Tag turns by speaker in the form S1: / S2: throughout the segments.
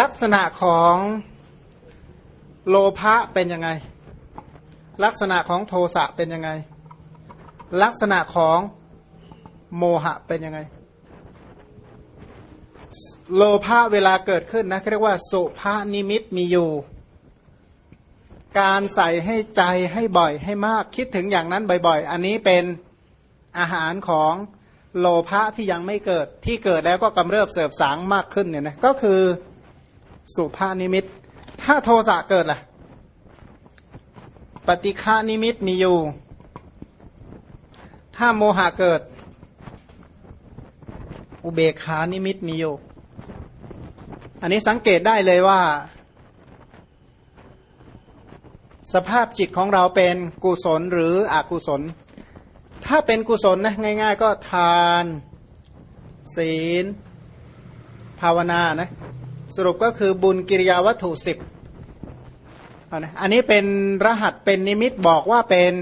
S1: ลักษณะของโลภะเป็นยังไง ลักษณะของโทสะเป็นยังไง ลักษณะของโมหะเป็นยังไง โลภะเวลาเกิดขึ้นนะเรียกว่าสุภานิมิตมีอยู่ การใส่ให้ใจให้บ่อยให้มากคิดถึงอย่างนั้นบ่อยๆ อันนี้เป็นอาหารของโลภะที่ยังไม่เกิดที่เกิดแล้วก็กำเริบเสบสางมากขึ้นเนี่ยนะก็คือ สุภานิมิต ถ้าโทสะเกิดล่ะ ปฏิฆานิมิตมีอยู่ ถ้าโมหะเกิด อุเบกานิมิตมีอยู่ อันนี้สังเกตได้เลยว่า สภาพจิตของเราเป็นกุศลหรืออกุศล ถ้าเป็นกุศลนะง่าย ๆ ก็ทาน ศีล ภาวนานะ สรุปก็คือบุญกิริยาวัตถุสิบอันนี้เป็นรหัสเป็นนิมิตบอกว่าเป็น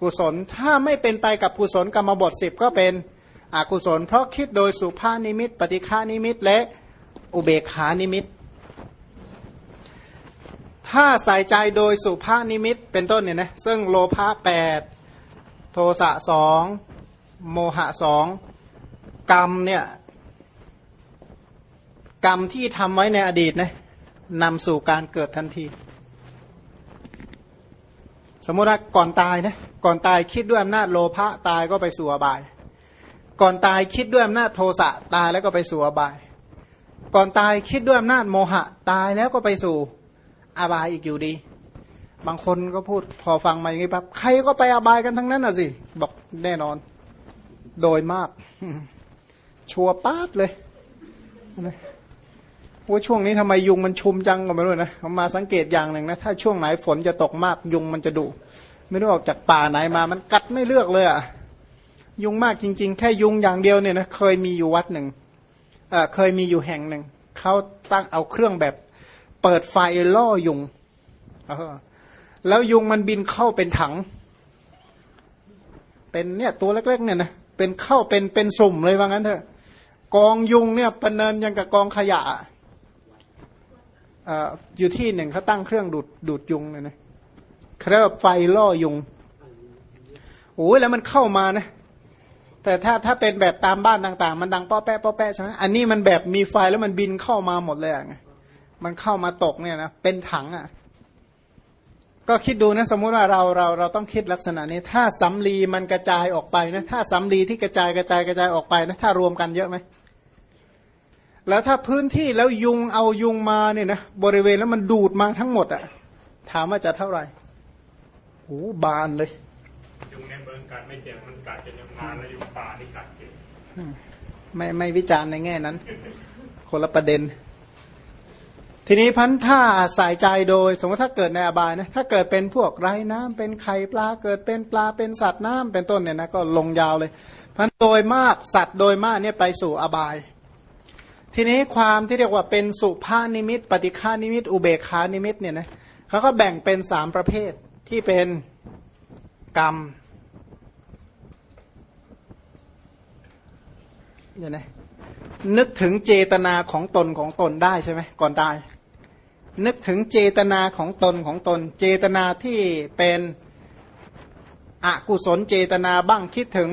S1: กุศล ถ้าไม่เป็นไปกับกุศลกรรมบทสิบก็เป็นอกุศล เพราะคิดโดยสุภานิมิต ปฏิฆานิมิต และอุเบขานิมิต ถ้าใส่ใจโดยสุภานิมิตเป็นต้นเนี่ยนะซึ่งโลภะแปดโทสะสองโมหะสองกรรมเนี่ย กรรมที่ทำไว้ในอดีตนะนำสู่การเกิดทันที สมมติว่าก่อนตายนะก่อนตายคิดด้วยอำนาจโลภะตายก็ไปสู่อบาย ก่อนตายคิดด้วยอำนาจโทสะตายแล้วก็ไปสู่อบาย ก่อนตายคิดด้วยอำนาจโมหะ ตายแล้วก็ไปสู่อบายอีกอยู่ดี บางคนก็พูดพอฟังมาอย่างนี้ปั๊บใครก็ไปอบายกันทั้งนั้นน่ะสิบอกแน่นอน โดยมาก ชัวป้าดเลย ว่าช่วงนี้ทำไมยุงมันชุมจังก็ไม่รู้นะผมมาสังเกตอย่างหนึ่งนะถ้าช่วงไหนฝนจะตกมากยุงมันจะดุไม่รู้ออกจากป่าไหนมามันกัดไม่เลือกเลยอะยุงมากจริง ๆ แค่ยุงอย่างเดียวเนี่ยนะเคยมีอยู่วัดหนึ่งเเคยมีอยู่แห่งหนึ่งเขาตั้งเอาเครื่องแบบ เปิดไฟล่อยุงออแล้วยุงมันบินเข้าเป็นถัง เป็นเนี่ยตัวเล็ก ๆ เนี่ยนะเป็นเข้าเป็นเป็นสุ่มเลยว่างั้นเถอะกองยุงเนี่ยประเนินยังกับกองขยะ อยู่ที่หนึ่งเขาตั้งเครื่องดูดดูดยุงเลยนะเครื่องไฟล่อยุงโอ้ยแล้วมันเข้ามานะ แต่ถ้าถ้าเป็นแบบตามบ้านต่าง ๆ มันดังป้อแปะป้อแปะใช่ไหมอันนี้มันแบบมีไฟแล้วมันบินเข้ามาหมดเลยอะมันเข้ามาตกเนี่ยนะเป็นถังอะ ก็คิดดูนะ สมมุติว่าเราเราเราต้องคิดลักษณะนี้ ถ้าสำลีมันกระจายออกไปนะถ้าสำลีที่กระจายกระจายกระจายออกไปนะถ้ารวมกันเยอะไหม แล้วถ้าพื้นที่แล้วยุงเอายุงมาเนี่ยนะบริเวณแล้วมันดูดมาทั้งหมดอะถามว่าจะเท่าไหร่โอ้บานเลย
S2: ยุงในเมืองกัดไม่เจ็บมันกัดจนยังมาแล้วยุงป่าที่กัดเจ็บ
S1: ไม่ไม่วิจารณ์ในแง่นั้น คนละประเด็น ทีนี้พันถ้าสายใจโดย สมมติถ้าเกิดในอบายนะถ้าเกิดเป็นพวกไร้น้ำเป็นไข่ปลาเกิดเป็นปลาเป็นสัตว์น้ำเป็นต้นเนี่ยนะก็ลงยาวเลย พันโดยมากสัตว์โดยมากเนี่ยไปสู่อบาย ทีนี้ความที่เรียกว่าเป็นสุภานิมิต ปฏิฆานิมิต อุเบกขานิมิตเนี่ยนะเขาก็แบ่งเป็นสามประเภทที่เป็นกรรมเนี่ยนะนึกถึงเจตนาของตนของตนได้ใช่ไหมก่อนตาย นึกถึงเจตนาของตนของตน เจตนาที่เป็นอกุศลเจตนาบ้างคิดถึง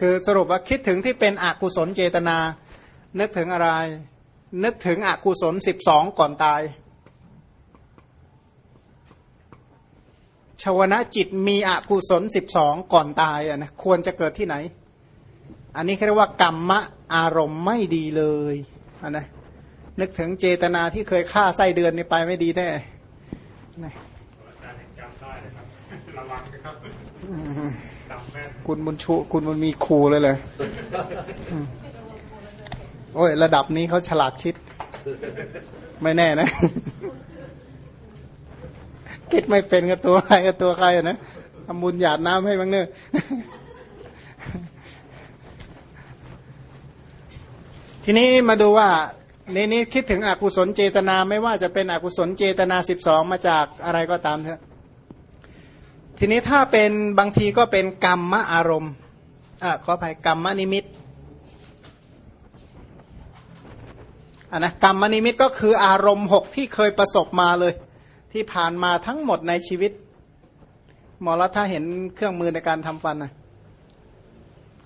S1: คือสรุปว่าคิดถึงที่เป็นอกุศลเจตนา นึกถึงอะไร นึกถึงอกุศลสิบสองก่อนตายชาวนะจิตมีอกุศลสิบสองก่อนตายอะนะควรจะเกิดที่ไหน อันนี้เรียกว่ากรรมะอารมณ์ไม่ดีเลยอันนะนึกถึงเจตนาที่เคยฆ่าไส้เดือนนี่ไปไม่ดีแน่คุณมุนชุคุณมันมีครูเลยเลย โอ้ย ระดับนี้เขาฉลาดคิด ไม่แน่นะ คิดไม่เป็นกับตัวใครกับตัวใครนะทำบุญหยาดน้ำให้บ้างเนอะทีนี้มาดูว่าในนี้คิดถึงอกุศลเจตนาไม่ว่าจะเป็นอกุศลเจตนาสิบสองมาจากอะไรก็ตามเถอะทีนี้ถ้าเป็นบางทีก็เป็นกรรมอารมณ์อ่าขออภัยกรรมนิมิต อันนะกรรมนิมิตก็คืออารมณ์หกที่เคยประสบมาเลย ที่ผ่านมาทั้งหมดในชีวิต หมอรัฐถ้าเห็นเครื่องมือในการทำฟันนะ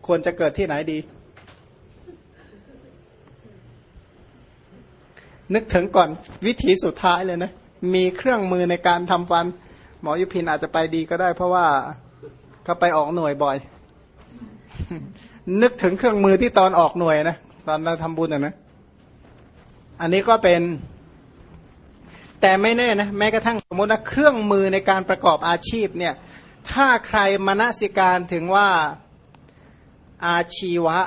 S1: ควรจะเกิดที่ไหนดี นึกถึงก่อนวิถีสุดท้ายเลยนะ มีเครื่องมือในการทำฟัน หมอยุพินอาจจะไปดีก็ได้ เพราะว่าเขาไปออกหน่วยบ่อย นึกถึงเครื่องมือที่ตอนออกหน่วยนะ ตอนเราทำบุญอะนะ อันนี้ก็เป็น แต่ไม่แน่นะแม้กระทั่งสมมตินะเครื่องมือในการประกอบอาชีพเนี่ยถ้าใครมนสิการถึงว่าอาชีวะ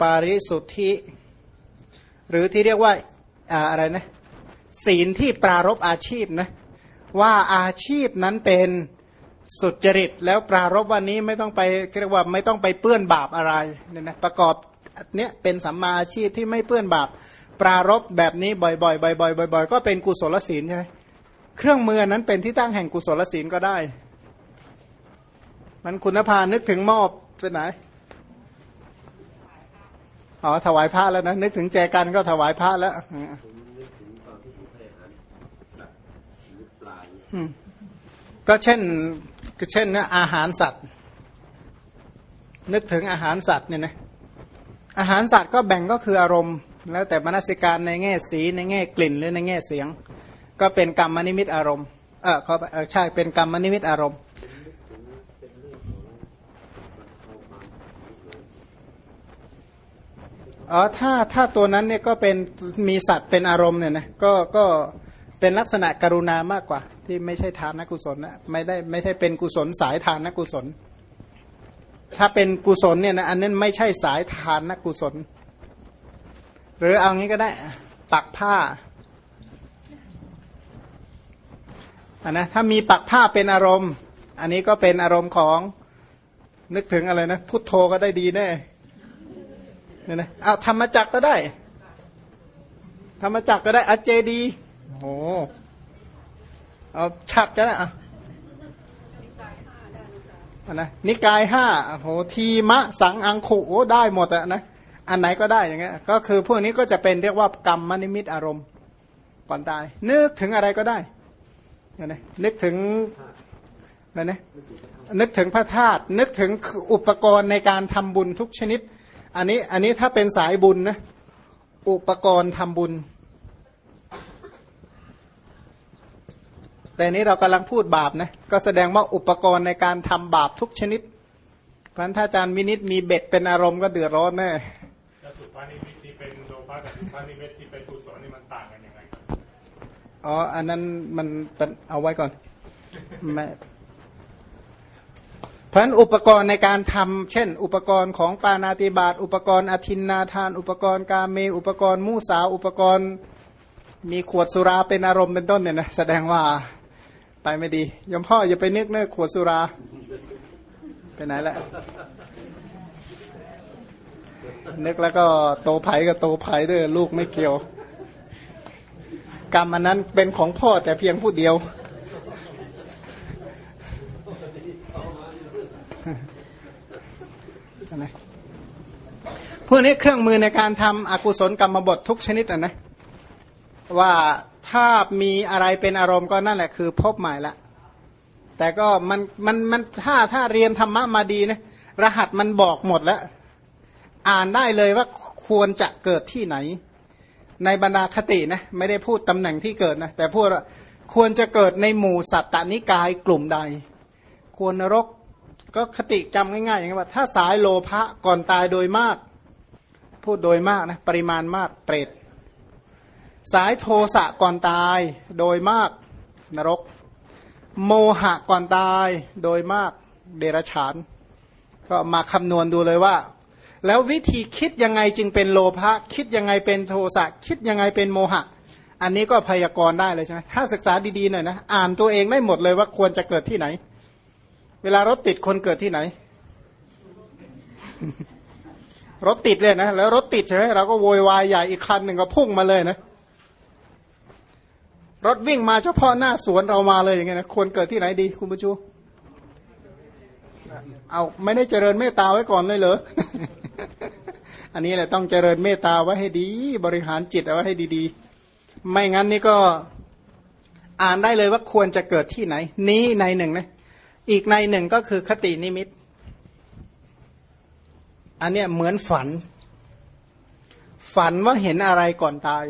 S1: ปาริสุทธิ หรือที่เรียกว่าอะไรนะศีลที่ปรารบอาชีพนะว่าอาชีพนั้นเป็นสุจริตแล้วปรารบวันนี้ไม่ต้องไปเรียกว่าไม่ต้องไปเปื้อนบาปอะไรเนี่ยนะประกอบ เนี้ยเป็นสัมมาอาชีพที่ไม่เปื้อนบาปปรารบแบบนี้บ่อยๆบ่อยๆบ่อยๆก็เป็นกุศลศีลใช่ไหมเครื่องมือนั้นเป็นที่ตั้งแห่งกุศลศีลก็ได้ มันคุณภานึกถึงมอบเป็นไหนอ๋อถวายพระแล้วนะนึกถึงแจกันก็ถวายพระแล้วก็เช่นเช่นนะอาหารสัตว์ นึกถึงอาหารสัตว์เนี่ยนะ อาหารสัตว์ก็แบ่งก็คืออารมณ์ แล้วแต่มนสิการในแง่สีในแง่กลิ่นหรือในแง่เสียง ก็เป็นกรรมนิมิตอารมณ์เออเขาใช่เป็นกรรมนิมิตอารมณ์อ๋อถ้าถ้าตัวนั้นเนี่ยก็เป็นมีสัตว์เป็นอารมณ์เนี่ยนะก็ก็เป็นลักษณะกรุณามากกว่า ที่ไม่ใช่ทานนกุศลนะไม่ได้ไม่ใช่เป็นกุศลสายทานนกุศล ถ้าเป็นกุศลเนี่ยนะอันนั้นไม่ใช่สายทานนะกุศล หรือเอางี้ก็ได้ปักผ้าอันนะถ้ามีปักผ้าเป็นอารมณ์ อันนี้ก็เป็นอารมณ์ของนึกถึงอะไรนะพุทโธก็ได้ดีแน่เนี่ยนะเอาธรรมจักก็ได้ ธรรมจักก็ได้อเจดีโอ้เอาชัดกันนะอะ นะนิกายห้าโหทีมะสังอังคุโอ้ได้หมดอะนะอันไหนก็ได้อย่างเงี้ยก็คือพวกนี้ก็จะเป็นเรียกว่ากรรมมนิมิตอารมณ์ก่อนตาย นึกถึงอะไรก็ได้นะนึกถึงนะนะนึกถึงพระธาตุนึกถึงอุปกรณ์ในการทำบุญทุกชนิด อันนี้อันนี้ถ้าเป็นสายบุญนะอุปกรณ์ทำบุญ แต่นี้เรากำลังพูดบาปนะก็แสดงว่าอุปกรณ์ในการทำบาปทุกชนิดพันถ้าอาจารย์มินิตมีเบ็ดเป็นอารมณ์ก็เดือดร้อนแน่
S2: สุภานิมิตที่เป็นโลภะกับสุภานิมิตที่เป็นกุศลนี่มันต่างกันยังไง
S1: อ๋ออันนั้นมันเป็นเอาไว้ก่อนไม่เพราะนั้นอุปกรณ์ในการทำเช่น อุปกรณ์ของปานาติบาตอุปกรณ์อธินนาทาน อุปกรณ์กาเม อุปกรณ์มูสา อุปกรณ์มีขวดสุราเป็นอารมณ์เป็นต้นเนี่ยนะแสดงว่า ไปไม่ดียมพ่ออย่าไปนึกเนื้อขวดสุรา ไปไหนละนึกแล้วก็โตไผ่ก็โตไผ่ด้วยลูกไม่เกี่ยว กรรมอันนั้นเป็นของพ่อแต่เพียงผู้เดียว พวกนี้เครื่องมือในการทำอกุศลกรรมบททุกชนิดนะนะว่า ถ้ามีอะไรเป็นอารมณ์ก็นั่นแหละคือพบใหม่ละ แต่ก็มันมันมันถ้าถ้าเรียนธรรมะมาดีนะรหัสมันบอกหมดแล้ว อ่านได้เลยว่าควรจะเกิดที่ไหน ในบรรดาคตินะไม่ได้พูดตำแหน่งที่เกิดนะแต่พูดควรจะเกิดในหมู่สัตตนิกายกลุ่มใด ควรนรกก็คติจำง่ายๆอย่างนี้ว่า ถ้าสายโลภะก่อนตายโดยมาก พูดโดยมากนะปริมาณมากเปรต สายโทสะก่อนตายโดยมากนรก โมหะก่อนตายโดยมากเดรัจฉาน ก็มาคำนวณดูเลยว่า แล้ววิธีคิดยังไงจึงเป็นโลภะคิดยังไงเป็นโทสะคิดยังไงเป็นโมหะ อันนี้ก็พยากรณ์ได้เลยใช่ไหมถ้าศึกษาดีๆหน่อยนะอ่านตัวเองได้หมดเลยว่าควรจะเกิดที่ไหน เวลารถติดคนเกิดที่ไหน รถติดเลยนะแล้วรถติดใช่ไหมเราก็โวยวายใหญ่อีกคันหนึ่งก็พุ่งมาเลยนะ รถวิ่งมาเฉพาะหน้าสวนเรามาเลยอย่างเงี้ยนะควรเกิดที่ไหนดีคุณผู้ชูเอาไม่ได้เจริญเมตตาไว้ก่อนเลยเหรอ อันนี้แหละต้องเจริญเมตตาไว้ให้ดี บริหารจิตเอาไว้ให้ดีๆ ไม่งั้นนี่ก็อ่านได้เลยว่าควรจะเกิดที่ไหน นี้ในหนึ่งนะอีกในหนึ่งก็คือคตินิมิต อันเนี้ยเหมือนฝัน ฝันว่าเห็นอะไรก่อนตาย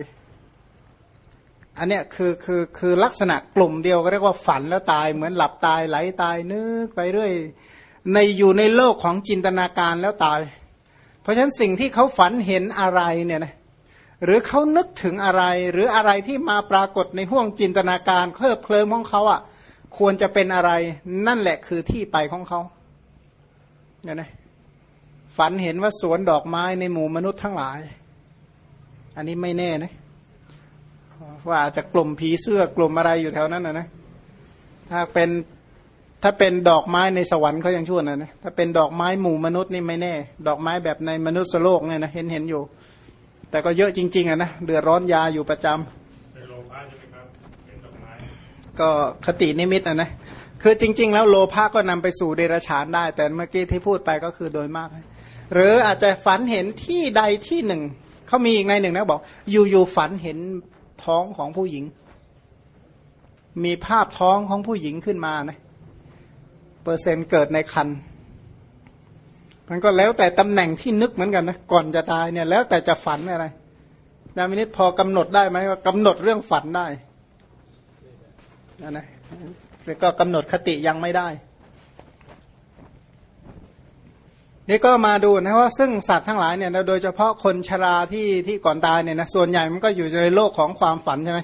S1: อันเนี้ยคือคือคือลักษณะกลุ่มเดียวก็เรียกว่าฝันแล้วตาย เหมือนหลับตายไหลตายนึกไปเรื่อยในอยู่ในโลกของจินตนาการแล้วตาย เพราะฉะนั้นสิ่งที่เขาฝันเห็นอะไรเนี่ยนะหรือเขานึกถึงอะไร หรืออะไรที่มาปรากฏในห่วงจินตนาการเคลิบเคลิ้มของเขาอะ่ะ ควรจะเป็นอะไร นั่นแหละคือที่ไปของเขาเนี่ยนะฝันเห็นว่าสวนดอกไม้ในหมู่มนุษย์ทั้งหลาย อันนี้ไม่แน่นะ ว่าจะกลุ่มผีเสื้อกลุ่มอะไรอยู่แถวนั้นนะนะถ้าเป็นถ้าเป็นดอกไม้ในสวรรค์เขายังชั่วนะนะถ้าเป็นดอกไม้หมู่มนุษย์นี่ไม่แน่ ดอกไม้แบบในมนุษย์โลกเนี่ยนะเห็นเห็นอยู่ แต่ก็เยอะจริง ๆอะนะเดือดร้อนยาอยู่ประจำ
S2: เป็นโลภะใช่ไหมครับเป็นดอกไม้
S1: ก็คตินิมิตอะนะคือจริง ๆ แล้วโลภะก็นำไปสู่เดรัจฉานได้ แต่เมื่อกี้ที่พูดไปก็คือโดยมาก หรืออาจจะฝันเห็นที่ใดที่หนึ่งเขามีอีกในหนึ่งนะบอก อยู่ๆฝันเห็น ท้องของผู้หญิง มีภาพท้องของผู้หญิงขึ้นมานะเปอร์เซ็นต์เกิดในคันมันก็แล้วแต่ตำแหน่งที่นึกเหมือนกันนะก่อนจะตายเนี่ยแล้วแต่จะฝันอะไรยายมินิตพอกำหนดได้ไหมว่ากำหนดเรื่องฝันได้นะนะแต่ก็กำหนดคติยังไม่ได้ นี่ก็มาดูนะว่าซึ่งสัตว์ทั้งหลายเนี่ยโดยเฉพาะคนชราที่ที่ก่อนตายเนี่ยนะส่วนใหญ่มันก็อยู่ในโลกของความฝันใช่ไหม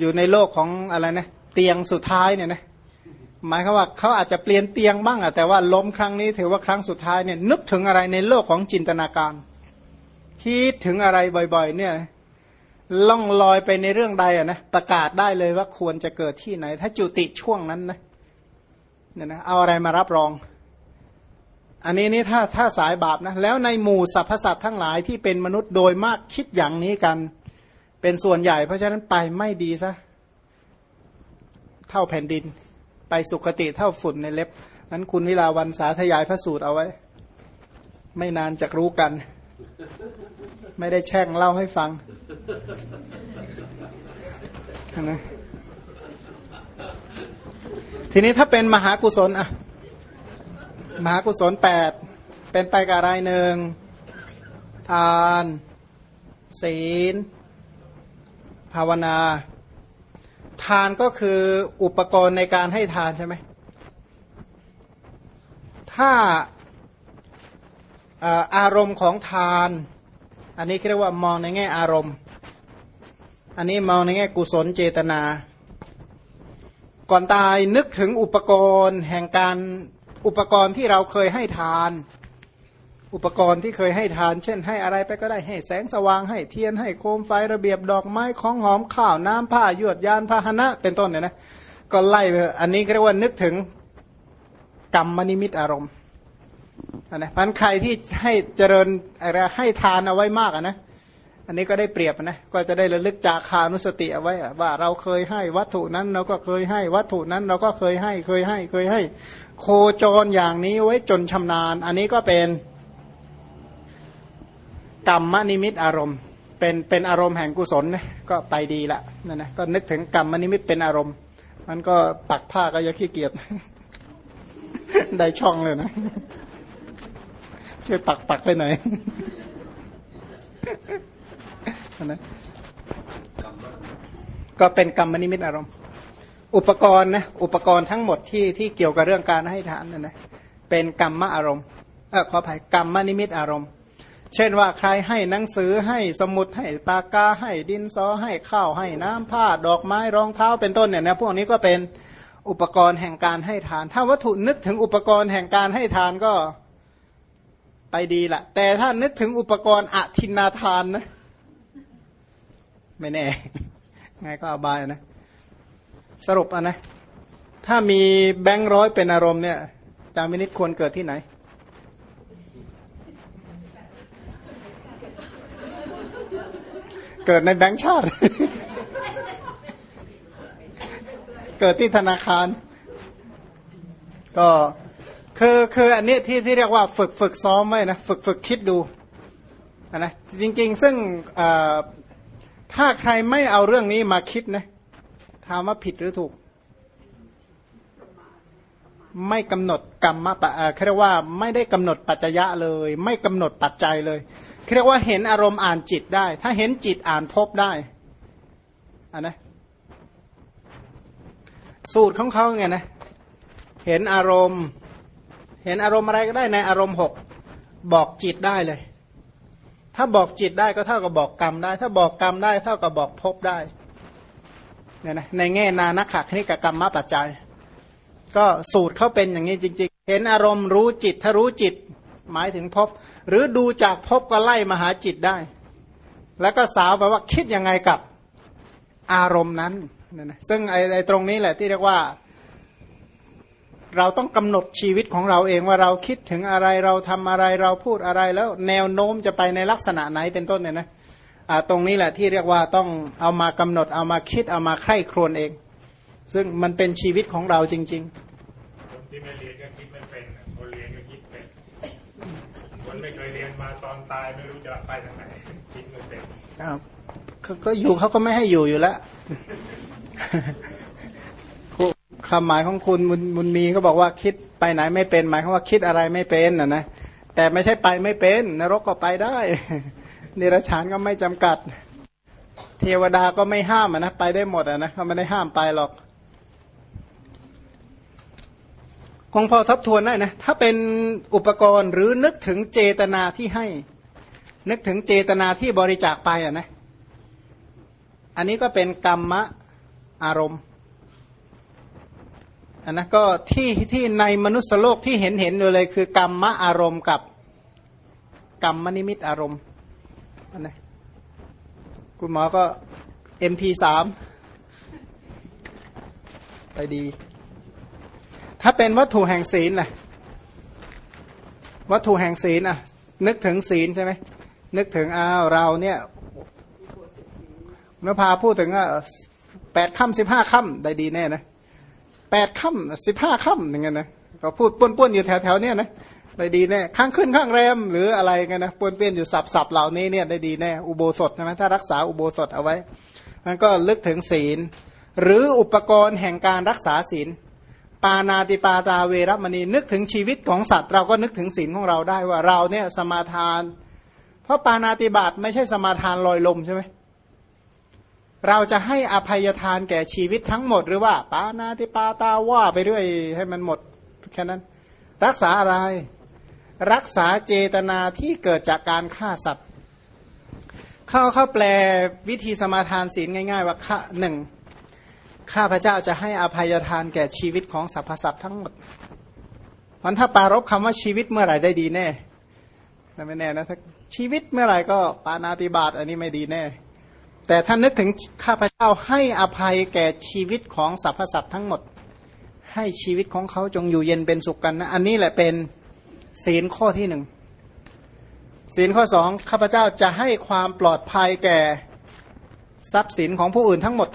S1: อยู่ในโลกของอะไรนะเตียงสุดท้ายเนี่ยนะหมายความว่าเขาอาจจะเปลี่ยนเตียงบ้างอะแต่ว่าล้มครั้งนี้ถือว่าครั้งสุดท้ายเนี่ยนึกถึงอะไรในโลกของจินตนาการคิดถึงอะไรบ่อย ๆ เนี่ยล่องลอยไปในเรื่องใดอะนะประกาศได้เลยว่าควรจะเกิดที่ไหน ถ้าจุติช่วงนั้นนะเนี่ยนะเอาอะไรมารับรอง อันนี้นี่ถ้าถ้าสายบาปนะแล้วในหมู่สรรพสัตว์ทั้งหลายที่เป็นมนุษย์โดยมากคิดอย่างนี้กัน เป็นส่วนใหญ่ เพราะฉะนั้นไปไม่ดีซะเท่าแผ่นดิน ไปสุคติเท่าฝุ่นในเล็บนั้นคุณวิลาวันสาธยายพระสูตรเอาไว้ ไม่นานจะรู้กัน ไม่ได้แช่งเล่าให้ฟังนะทีนี้ถ้าเป็นมหากุศลอะ มหากุศลแปดเป็นไปกับอะไรหนึ่งทาน ศีล ภาวนา ทานก็คืออุปกรณ์ในการให้ทานใช่ไหมถ้าอารมณ์ของทาน อันนี้เรียกว่ามองในแง่อารมณ์ อันนี้มองในแง่กุศลเจตนา ก่อนตายนึกถึงอุปกรณ์แห่งการ อุปกรณ์ที่เราเคยให้ทาน อุปกรณ์ที่เคยให้ทาน เช่น ให้อะไรไปก็ได้ให้แสงสว่างให้เทียนให้โคมไฟระเบียบดอกไม้ของหอมข้าวน้ำผ้ายวดยานพาหนะ เป็นต้นเนี่ยนะก็ไล่ไปอันนี้เรียกว่านึกถึงกรรมมนิมิตอารมณ์นะพันใครที่ให้เจริญอะไรให้ทานเอาไว้มากนะ อันนี้ก็ได้เปรียบนะ ก็จะได้ระลึกจากคานุสติเอาไว้ว่าเราเคยให้วัตถุนั้นเราก็เคยให้วัตถุนั้นเราก็เคยให้เคยให้เคยให้ โคจรอย่างนี้ไว้จนชำนาญ อันนี้ก็เป็นกรรมนิมิตอารมณ์ เป็นเป็นอารมณ์แห่งกุศลนะก็ไปดีละนั่นนะก็นึกถึงกรรมนิมิตเป็นอารมณ์ มันก็ปักผ้าก็ยังขี้เกียจได้ช่องเลยนะช่วยปักปักไปหน่อย นะก็เป็นกรรมนิมิตอารมณ์ อุปกรณ์นะอุปกรณ์ทั้งหมดที่ที่เกี่ยวกับเรื่องการให้ทานนะนะเป็นกรรมอารมณ์เออขออภัยกรรมนิมิตอารมณ์ เช่นว่าใครให้หนังสือให้สมุดให้ปากกาให้ดินสอให้ข้าวให้น้ำผ้า ดอกไม้รองเท้าเป็นต้นเนี่ยนะพวกนี้ก็เป็นอุปกรณ์แห่งการให้ทาน ถ้าวัตถุนึกถึงอุปกรณ์แห่งการให้ทานก็ไปดีละแต่ถ้านึกถึงอุปกรณ์อธินาทานนะ ไม่แน่ ไงก็อบายนะ สรุปอะนะ ถ้ามีแบงค์ร้อยเป็นอารมณ์เนี่ยจามินิตควรเกิดที่ไหน เกิดในแบงค์ชาติ เกิดที่ธนาคาร ก็คือคืออันนี้ที่ที่เรียกว่าฝึกฝึกซ้อมไว้นะ ฝึกฝึกคิดดูนะจริง ๆ ซึ่งเอ่อ ถ้าใครไม่เอาเรื่องนี้มาคิดนะถามว่าผิดหรือถูก ไม่กำหนดกรรมปะเอ่อเขาเรียกว่าไม่ได้กำหนดปัจจยะเลย ไม่กำหนดปัจจัยเลยเขาเรียกว่าเห็นอารมณ์อ่านจิตได้ ถ้าเห็นจิตอ่านพบได้อะนะสูตรของเขาไงนะ เห็นอารมณ์ เห็นอารมณ์อะไรก็ได้ในอารมณ์หกบอกจิตได้เลย ถ้าบอกจิตได้ก็เท่ากับบอกกรรมได้ ถ้าบอกกรรมได้เท่ากับบอกภพได้เนี่ยนะในแง่นานักขคณิกกรรมมาปัจจัย ก็สูตรเขาเป็นอย่างนี้จริง ๆ เห็นอารมณ์รู้จิตถ้ารู้จิต หมายถึงภพหรือดูจากภพก็ไล่มาหาจิตได้ แล้วก็สาวไปว่าคิดยังไงกับอารมณ์นั้นเนี่ยนะซึ่งไอ้ไอ้ตรงนี้แหละที่เรียกว่า เราต้องกำหนดชีวิตของเราเองว่าเราคิดถึงอะไรเราทำอะไรเราพูดอะไรแล้วแนวโน้มจะไปในลักษณะไหนเป็นต้นเนี่ยนะอ่าตรงนี้แหละที่เรียกว่าต้องเอามากำหนดเอามาคิดเอามาใคร่ครวญเอง ซึ่งมันเป็นชีวิตของเราจริง
S2: คนที่ไม่เรียนก็คิดไม่เป็นคนเรียนก็คิดเป็นคนไม่เคยเรียนมาตอนตายไม่รู้จะไปทางไหนคิดไม่เป็น
S1: ๆอ้าวก็ก็อยู่เขาก็ไม่ให้อยู่อยู่แล้ว คำหมายของคุณมุนมุนมีเขาบอกว่าคิดไปไหนไม่เป็น หมายความว่าคิดอะไรไม่เป็นนะนะแต่ไม่ใช่ไปไม่เป็น นรกก็ไปได้เนรชานก็ไม่จำกัด เทวดาก็ไม่ห้ามนะไปได้หมดนะเขาไม่ได้ห้ามไปหรอก คงพอทบทวนได้นะ ถ้าเป็นอุปกรณ์หรือนึกถึงเจตนาที่ให้ นึกถึงเจตนาที่บริจาคไปอะนะ อันนี้ก็เป็นกรรมะอารมณ์ อันนั้นก็ที่ที่ในมนุษยโลกที่เห็นเห็นอยู่เลย คือกรรมมะอารมณ์กับกรรมนิมิตอารมณ์อันนี้คุณหมอก็ MP3 ไปดี ถ้าเป็นวัตถุแห่งศีลล่ะวัตถุแห่งศีลอะ นึกถึงศีลใช่ไหมนึกถึงอ้าวเราเนี่ยนภาพูดถึงอะแปดค่ำสิบห้าค่ำได้ดีแน่นะ แปดค่ำสิบห้าค่ำอย่างเงี้ยนะก็พูดป้วนๆอยู่แถวๆเนี้ยนะได้ดีแน่ข้างขึ้นข้างแรม หรืออะไรกันนะป้วนเปี้ยนอยู่สับๆเหล่านี้เนี่ยได้ดีแน่อุโบสถใช่ไหมถ้ารักษาอุโบสถเอาไว้มันก็ลึกถึงศีล หรืออุปกรณ์แห่งการรักษาศีล ปานาติปาตาเวรมณีนึกถึงชีวิตของสัตว์ เราก็นึกถึงศีลของเราได้ว่าเราเนี่ยสมาทาน เพราะปานาติบาตไม่ใช่สมาทานลอยลมใช่ไหม เราจะให้อภัยทานแก่ชีวิตทั้งหมด หรือว่าปานาติปาตาว่าไปเรื่อยให้มันหมดแค่นั้น รักษาอะไร รักษาเจตนาที่เกิดจากการฆ่าสัตว์เข้าเข้าแปลวิธีสมาทานศีลง่าย ๆ ว่าข้าหนึ่งข้าพเจ้าจะให้อภัยทานแก่ชีวิตของสรรพสัตว์ทั้งหมดมันถ้าปารบคำว่าชีวิตเมื่อไหร่ได้ดีแน่ไม่แน่นะถ้าชีวิตเมื่อไหร่ก็ปานาติบาตอันนี้ไม่ดีแน่ แต่ถ้านึกถึงข้าพเจ้าให้อภัยแก่ชีวิตของสรรพสัตว์ทั้งหมด ให้ชีวิตของเขาจงอยู่เย็นเป็นสุขกันนะ อันนี้แหละเป็นศีลข้อที่หนึ่งศีลข้อสองข้าพเจ้าจะให้ความปลอดภัยแก่ทรัพย์สินของผู้อื่นทั้งหมด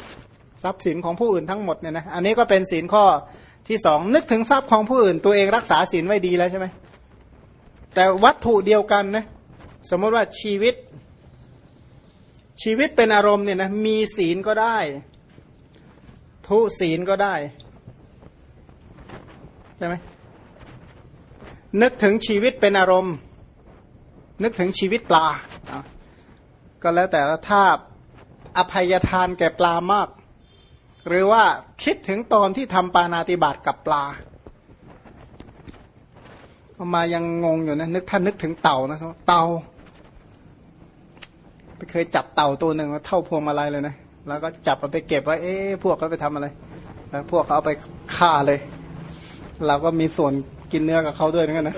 S1: ทรัพย์สินของผู้อื่นทั้งหมดเนี่ยนะอันนี้ก็เป็นศีลข้อที่สองนึกถึงทรัพย์ของผู้อื่น ตัวเองรักษาศีลไว้ดีแล้วใช่ไหมแต่วัตถุเดียวกันนะสมมติว่าชีวิต ชีวิตเป็นอารมณ์เนี่ยนะมีศีลก็ได้ ทุศีลก็ได้ใช่ไหมนึกถึงชีวิตเป็นอารมณ์ นึกถึงชีวิตปลา ก็แล้วแต่ถ้าอภัยทานแก่ปลามาก หรือว่าคิดถึงตอนที่ทำปานาติบาตกับปลาเอามายังงงอยู่นะนึกท่านนึกถึงเต่านะเต่า เคยจับเต่าตัวหนึ่งเท่าพวงมาลัยเลยนะแล้วก็จับเอาไปเก็บไว้เอ๊ะพวกเขาไปทำอะไรแล้วพวกเขาเอาไปฆ่าเลย เราก็มีส่วนกินเนื้อกับเขาด้วยเหมือนกันนะ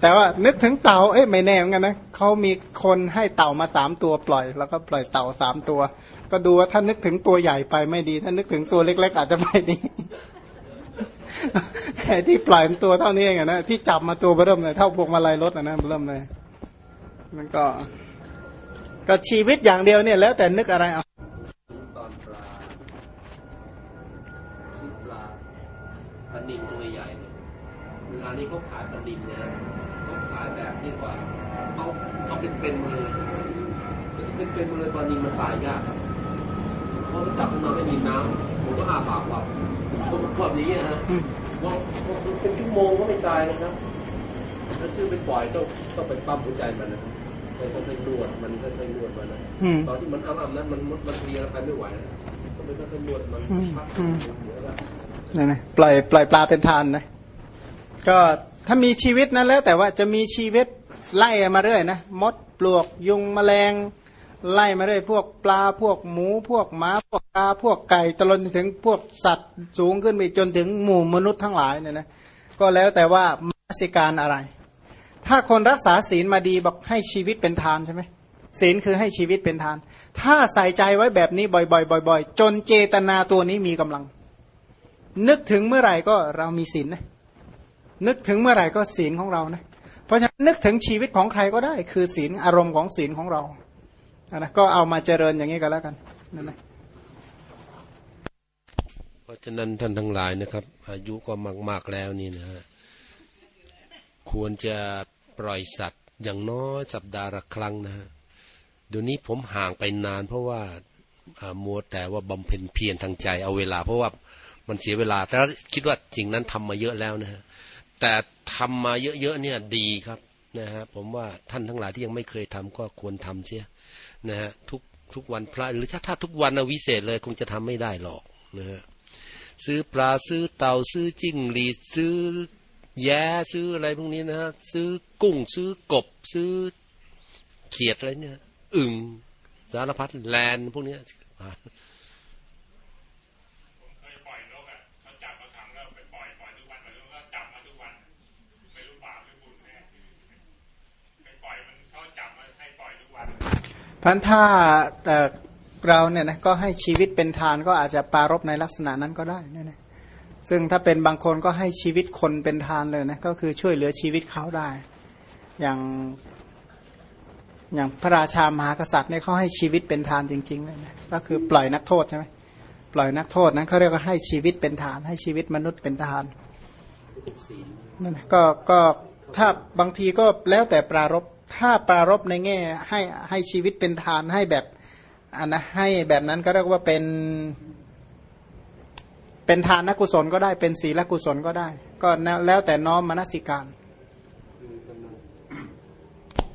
S1: แต่ว่านึกถึงเต่าเอ๊ะไม่แน่เหมือนกันนะเขามีคนให้เต่ามาสามตัวปล่อย แล้วก็ปล่อยเต่าสามตัว ก็ดูว่าถ้านึกถึงตัวใหญ่ไปไม่ดี ถ้านึกถึงตัวเล็ก ๆ อาจจะไม่ดีแต่ที่ปล่อยมันตัวเท่านี้เองนะที่จับมาตัวเริ่มเลยเท่าพวงมาลัยรถอะนะเริ่มเลย มันก็ก็ชีวิตอย่างเดียวเนี่ยแล้วแต่นึกอะไรเอา
S3: ตอนปลาคือปลาปลานิลตัวใหญ่เนี่ยเวลานี้เขาขายปลานิลเนี่ยเขาขายแบบที่ว่าเอาเอาเป็นเป็นๆมาเลยเป็นเป็นๆมาเลยตอนนี้มันตายยากครับเพราะมันจับขึ้นมาไม่มีน้ำผมก็อ้าปากว่าผมก็แบบนี้ฮะ
S1: อืม
S3: ว่าว่าเป็นชั่วโมงก็ไม่ตายนะครับถ้าซื้อไปปล่อยต้องต้องไปปั๊มหัวใจมันนะ ค่อยๆนวดมันค่อยๆนวดมันนะ
S1: อืม
S3: ตอนที่มันอ้ำๆนั้นมันมันเคลียร์ไปไม่ไหวนะก็ไม่ค่อยๆนวดมัน
S1: อืม
S3: พัก
S1: อืม
S3: เหลือแล้ว
S1: นั่นนะปล่อยปล่อยปลาเป็นทานนะ ก็ถ้ามีชีวิตนั้นแล้ว แต่ว่าจะมีชีวิตไล่มาเรื่อยนะมดปลวกยุงแมลง ไล่มาเรื่อยพวกปลาพวกหมู พวกหมาพวกกาพวกไก่ตลอดถึงพวกสัตว์สูงขึ้นไปจนถึงหมู่มนุษย์ทั้งหลายเนี่ยนะก็แล้วแต่ว่ามนสิการอะไร ถ้าคนรักษาศีลมาดีบอกให้ชีวิตเป็นทานใช่ไหมศีลคือให้ชีวิตเป็นทาน ถ้าใส่ใจไว้แบบนี้บ่อยๆบ่อยๆจนเจตนาตัวนี้มีกำลัง นึกถึงเมื่อไหร่ก็เรามีศีลนะนึกถึงเมื่อไหร่ก็ศีลของเรานะเพราะฉะนั้นนึกถึงชีวิตของใครก็ได้ คือศีลอารมณ์ของศีลของเรานะก็เอามาเจริญอย่างนี้ก็แล้วกันนั่นนะ
S4: เพราะฉะนั้นท่านทั้งหลายนะครับ อายุก็มากๆแล้วนี่นะฮะ ควรจะปล่อยสัตว์อย่างน้อยสัปดาห์ละครั้งนะฮะเดี๋ยวนี้ผมห่างไปนาน เพราะว่าามัวแต่ว่าบำเพ็ญเพียรทางใจเอาเวลา เพราะว่ามันเสียเวลา แต่คิดว่าสิ่งนั้นทำมาเยอะแล้วนะฮะแต่ทำมาเยอะๆเนี่ยดีครับนะฮะผมว่าท่านทั้งหลายที่ยังไม่เคยทำก็ควรทำเสียนะฮะทุกทุกวันพระหรือถ้าถ้าทุกวันวิเศษเลย คงจะทำไม่ได้หรอกนะฮะซื้อปลาซื้อเต่าซื้อจิ้งหรีดซื้อ แย้ซื้ออะไรพวกนี้นะฮะซื้อกุ้งซื้อกบซื้อเขียดอะไรเนี่ยอึ่งสารพัดแลนพวกเนี้ย
S2: ผมเคยปล่อยนกอะเขาจับมาขังแล้วไปปล่อยปล่อยทุกวันปล่อยทุกวันก็จับมาทุกวันไม่รู้บาปหรือบุญแน่ไปปล่อยมันเขาจับมาให้ปล่อยทุกวัน
S1: พันถ้าเอ่อเราเนี่ยนะก็ให้ชีวิตเป็นทานก็อาจจะปรารบในลักษณะนั้นก็ได้นะนะ ซึ่งถ้าเป็นบางคนก็ให้ชีวิตคนเป็นทานเลยนะก็คือช่วยเหลือชีวิตเขาได้ อย่างอย่างพระราชามหากษัตริย์เนี่ยเขาให้ชีวิตเป็นทานจริงๆเลยนะก็คือปล่อยนักโทษใช่ไหมปล่อยนักโทษนั้นเขาเรียกว่าให้ชีวิตเป็นทาน ให้ชีวิตมนุษย์เป็นทานนั่นนะก็ก็ถ้าบางทีก็แล้วแต่ปรารบถ้าปรารบในแง่ให้ให้ชีวิตเป็นทานให้แบบอันนะให้แบบนั้นก็เรียกว่าเป็น เป็นทานนกุศลก็ได้เป็นศีลกุศลก็ได้ ก็แล้วแต่น้อมมนสิการ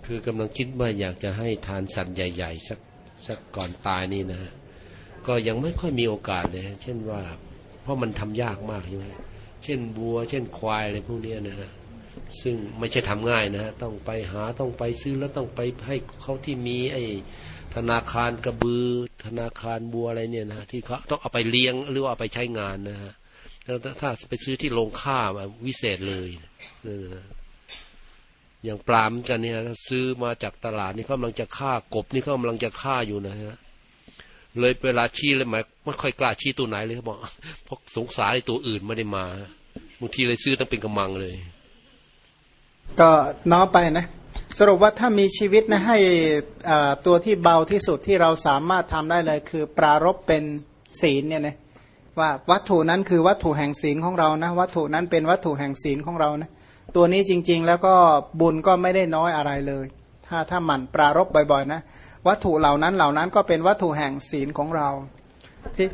S4: คือกำลังคิดว่าอยากจะให้ทานสัตว์ใหญ่ ๆ สักสักก่อนตายนี่นะฮะก็ยังไม่ค่อยมีโอกาสเลยเช่นว่า เพราะมันทำยากมากใช่ไหมเช่นบัว เช่นควายอะไรพวกนี้นะฮะซึ่งไม่ใช่ทำง่ายนะฮะต้องไปหาต้องไปซื้อแล้วต้องไปให้เขาที่มีไอ้ ธนาคารกระบือ ธนาคารบัวอะไรเนี่ยนะที่เขาต้องเอาไปเลี้ยงหรือว่าเอาไปใช้งานนะฮะแล้วถ้าไปซื้อที่โรงฆ่าอะวิเศษเลยนั่นะอย่างปลาเหมือนกันเนี่ยถ้าซื้อมาจากตลาดนี่เขากำลังจะฆ่ากบนี่เขากำลังจะฆ่าอยู่นะฮะเลยเวลาชี้เลยหมายไม่ค่อยกล้าชี้ตัวไหนเลยเขาบอกเพราะสงสารไอ้ตัวอื่นไม่ได้มาบางทีเลยซื้อตั้งเป็นกำมังเลย
S1: ก็น้อไปนะ สรุปว่าถ้ามีชีวิตนะให้ตัวที่เบาที่สุดที่เราสามารถทำได้เลย คือปรารบเป็นศีลเนี่ยนะว่าวัตถุนั้นคือวัตถุแห่งศีลของเรานะวัตถุนั้นเป็นวัตถุแห่งศีลของเรานะตัวนี้จริง ๆ แล้วก็บุญก็ไม่ได้น้อยอะไรเลย ถ้าถ้าหมั่นปรารบบ่อยๆนะวัตถุเหล่านั้นเหล่านั้นก็เป็นวัตถุแห่งศีลของเราที่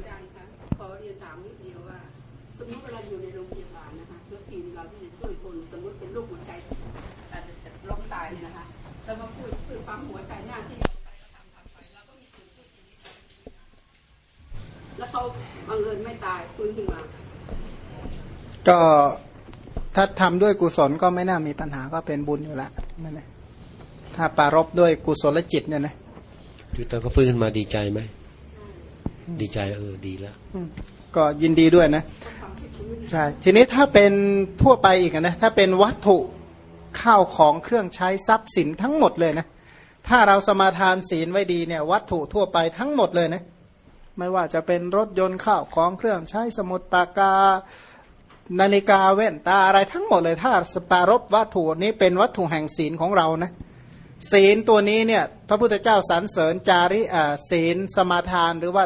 S5: บังเอิญไม่ตายฟื้นขึ้นมา
S1: ก็ถ้าทำด้วยกุศลก็ไม่น่ามีปัญหาก็เป็นบุญอยู่แล้วนั่นแหละถ้าปรารบด้วยกุศลจิตเนี่ยนะ
S4: คือตอนเขาฟื้นขึ้นมาดีใจไหมดีใจเออดีแล้ว
S1: อืมก็ยินดีด้วยนะใช่ทีนี้ถ้าเป็นทั่วไปอีกอะนะถ้าเป็นวัตถุข้าวของเครื่องใช้ทรัพย์สินทั้งหมดเลยนะถ้าเราสมาทานศีลไว้ดีเนี่ย วัตถุทั่วไปทั้งหมดเลยนะ ไม่ว่าจะเป็นรถยนต์ข้าวของเครื่องใช้สมุดปากกา นาฬิกาแว่นตาอะไรทั้งหมดเลยถ้าสปารบวัตถุนี้เป็นวัตถุแห่งศีลของเรานะศีลตัวนี้เนี่ยพระพุทธเจ้าสรรเสริญจาริศีลสมาทานหรือว่า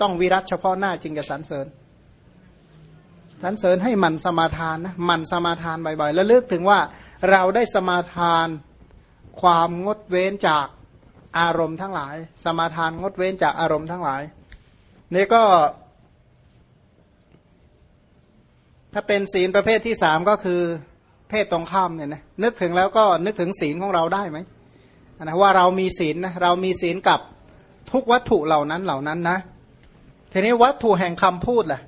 S1: ต้องวิรัตเฉพาะหน้าจึงจะสรรเสริญสรรเสริญให้มันสมาทานนะมันสมาทานบ่อยๆ แล้วเลือกถึงว่าเราได้สมาทานความงดเว้นจากอารมณ์ทั้งหลาย สมาทานงดเว้นจากอารมณ์ทั้งหลาย นี่ก็ ถ้าเป็นศีลประเภทที่สามก็คือ เพศตรงข้ามเนี่ยนะนึกถึงแล้วก็นึกถึงศีลของเราได้ไหมนะว่าเรามีศีลนะเรามีศีลกับทุกวัตถุเหล่านั้นเหล่านั้นนะ ทีนี้วัตถุแห่งคำพูดล่ะ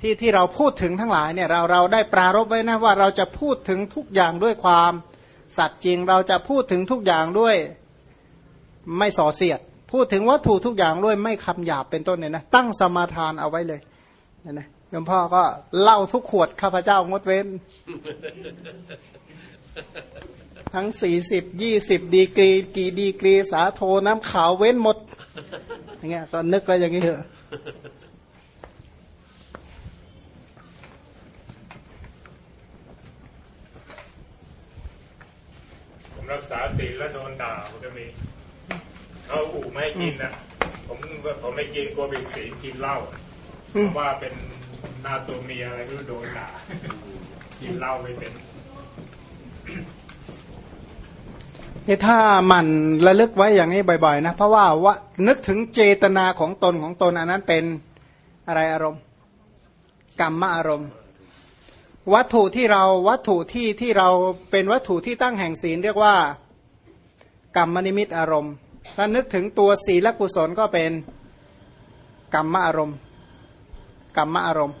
S1: ที่ที่เราพูดถึงทั้งหลายเนี่ยเราเราได้ปรารบไว้นะว่าเราจะพูดถึงทุกอย่างด้วยความสัตย์จริง เราจะพูดถึงทุกอย่างด้วยไม่ส่อเสียด พูดถึงวัตถุทุกอย่างด้วยไม่คำหยาบเป็นต้นเนี่ยนะตั้งสมาทานเอาไว้เลยนะนะยมพ่อก็เล่าทุกขวดข้าพเจ้างดเว้น ทั้งสี่สิบยี่สิบดีกรี กี่ดีกรี สาโทน้ำขาวเว้นหมดอย่างเงี้ยก็นึกไว้อย่างนี้เถอะ
S2: ผมรักษาศีลแล้วโดนด่ามันก็มี เขาอู่ไม่ให้กินนะผมผมไม่กินกลัวเป็นศีลกินเหล้าเพราะว่าเป็นหน้าตัวเมียอะไรไม่รู้โดนด่ากินเหล้าไม่เป็น
S1: นี่ถ้ามันระลึกไว้อย่างนี้บ่อยๆนะเพราะว่าว่านึกถึงเจตนาของตนของตนอันนั้นเป็นอะไรอารมณ์ กรรมอารมณ์ วัตถุที่เราวัตถุที่ที่เราเป็นวัตถุที่ตั้งแห่งศีลเรียกว่า กรรมนิมิตอารมณ์ ถ้านึกถึงตัวศีลกุศลก็เป็นกรรมอารมณ์กรรมอารมณ์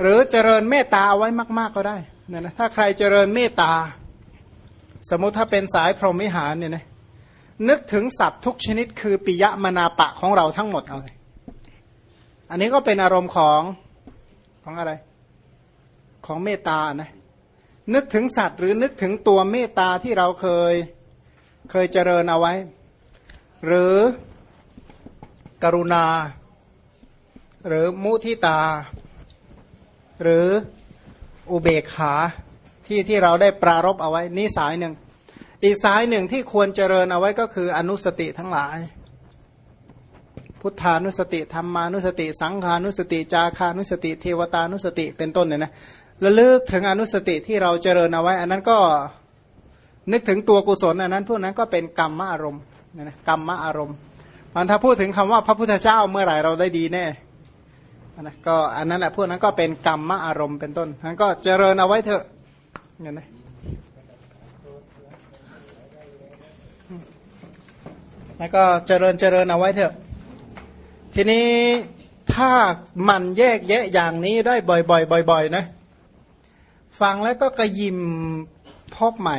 S1: หรือเจริญเมตตาเอาไว้มาก ๆก็ได้นะนะถ้าใครเจริญเมตตา สมมุติถ้าเป็นสายพรหมิหารเนี่ยนะนึกถึงสัตว์ทุกชนิด คือปิยมนาปะของเราทั้งหมดเอาเลยอันนี้ก็เป็นอารมณ์ของของอะไร ของเมตตานะนึกถึงสัตว์หรือนึกถึงตัวเมตตาที่เราเคยเคยเจริญเอาไว้ หรือกรุณา หรือมุทิตา หรืออุเบกขาที่ที่เราได้ปรารบเอาไว้นี่สายหนึ่ง อีกสายหนึ่งที่ควรเจริญเอาไว้ก็คืออนุสติทั้งหลาย พุทธานุสติธรรมานุสติ สังขานุสติ จาคานุสติ เทวตานุสติเป็นต้นเนี่ยนะระลึกถึงอนุสติที่เราเจริญเอาไว้ อันนั้นก็นึกถึงตัวกุศลอันนั้นพวกนั้นก็เป็นกรรมอารมณ์ นะนะกรรมอารมณ์มันถ้าพูดถึงคำว่าพระพุทธเจ้าเมื่อไหร่เราได้ดีแน่นะก็อันนั้นแหละพวกนั้นก็เป็นกรรมอารมณ์เป็นต้นนั้นก็เจริญเอาไว้เถอะเนี่ยนะแล้วก็เจริญเจริญเอาไว้เถอะ ทีนี้ถ้ามันแยกแยะอย่างนี้ได้บ่อยๆบ่อยๆนะ ฟังแล้วก็กระยิมพบใหม่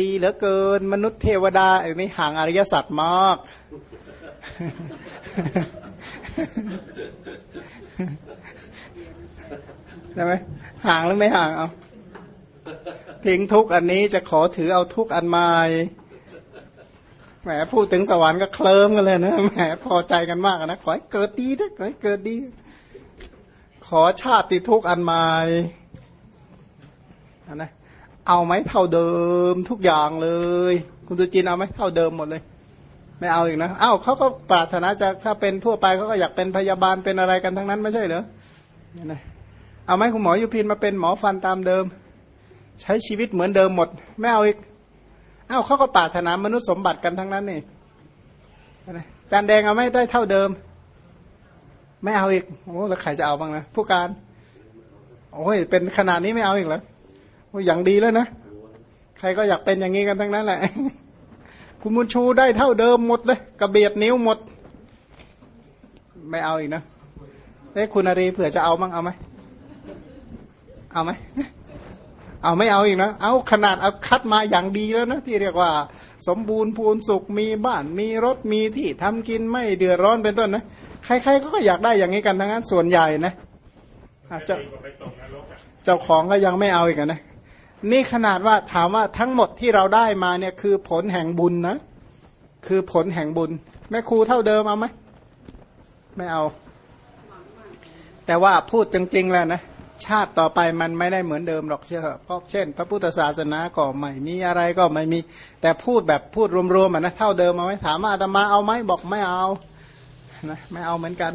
S1: ดีเหลือเกิน มนุษย์เทวดาไอ้นี่ห่างอริยสัจมาก ใช่ไหมห่างหรือไม่ห่างเอาทิ้งทุกอันนี้จะขอถือเอาทุกอันใหม่แหมพูดถึงสวรรค์ก็เคลิ้มกันเลยนะแหมพอใจกันมากนะขอให้เกิดดีนะขอให้เกิดดี ขอชาติทุกอันใหม่นะ เอาไหมเท่าเดิมทุกอย่างเลย คุณตุจินเอาไหมเท่าเดิมหมดเลย ไม่เอาอีกนะเอ้าเขาก็ปรารถนาจะถ้าเป็นทั่วไปเขาก็อยากเป็นพยาบาลเป็นอะไรกันทั้งนั้นไม่ใช่เหรอนเอาไหมคุณหมอยุพินมาเป็นหมอฟันตามเดิม ใช้ชีวิตเหมือนเดิมหมด ไม่เอาอีกเอ้าเขาก็ปรารถนามนุษย์สมบัติกันทั้งนั้นนี่จานแดงเอาไม่ได้เท่าเดิม ไม่เอาอีกโอ้แล้วใครจะเอาบ้างนะผู้การ โอ้ยเป็นขนาดนี้ไม่เอาอีกเหร อยอย่างดีแล้วนะ ใครก็อยากเป็นอย่างนี้กันทั้งนั้นแหละ คุณมุนชูได้เท่าเดิมหมดเลยกระเบียดนิ้วหมด ไม่เอาอีกนะเอ้คุณอารีเผื่อจะเอาบ้งเอาไหม เอาไหม เอาไม่เอาอีกนะ เอาขนาดเอาคัดมาอย่างดีแล้วนะ ที่เรียกว่า สมบูรณ์พูนสุขมีบ้านมีรถมีที่ทำกินไม่เดือดร้อนเป็นต้นนะใครๆก็อยากได้อย่างนี้กันทั้งนั้นส่วนใหญ่นะอะเจ้า
S2: ดีกว่าไปตกนรกอะ
S1: เจ้าของก็ยังไม่เอาอีกอะนะ นี่ขนาดว่าถามว่าทั้งหมดที่เราได้มาเนี่ยคือผลแห่งบุญนะ คือผลแห่งบุญ แม่ครูเท่าเดิมเอาไหมไม่เอา แต่ว่าพูดจริงๆแล้วนะชาติต่อไปมันไม่ได้เหมือนเดิมหรอกเชื่อเพราะเช่น พระพุทธศาสนาก็ไม่มีอะไรก็ไม่มี แต่พูดแบบพูดรวมๆอะนะเท่าเดิมเอาไหมถามว่าอาตมาเอาไหมบอกไม่เอานะไม่เอาเหมือนกัน